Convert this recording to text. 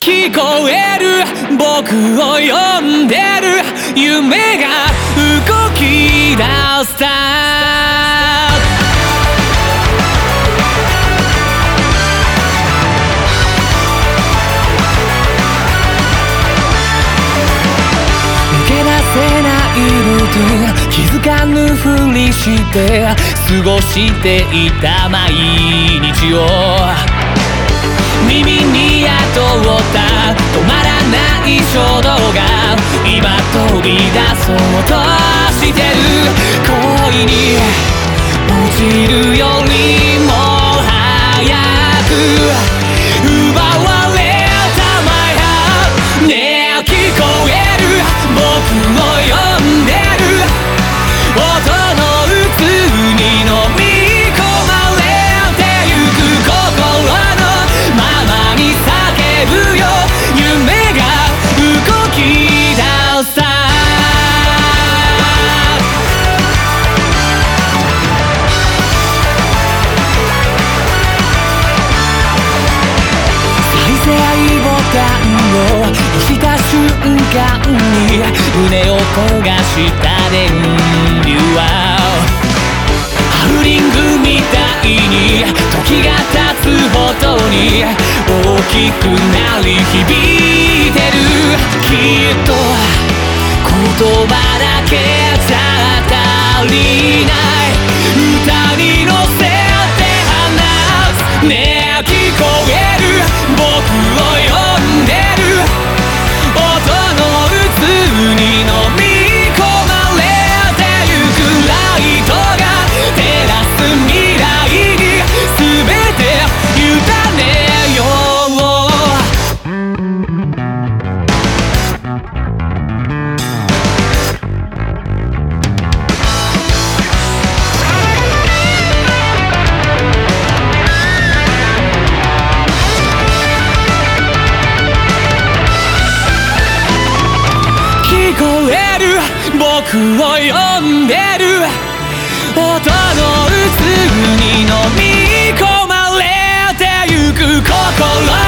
聞こえる。僕を呼んでる。夢が動き出した抜け出せないルーティン気づかぬふりして過ごしていた毎日を。耳に宿った。止まらない衝動が今飛び出そうとしてる。恋に落ちるよりも早く。奪われた My heart ねえ聞こえる。僕を呼んでる。音間に胸を焦がした電流はハウリングみたいに時が経つほどに大きくなり響いてる。きっと言葉だけじゃ足り。ない僕を呼んでる。音の渦に飲み込まれてゆく心。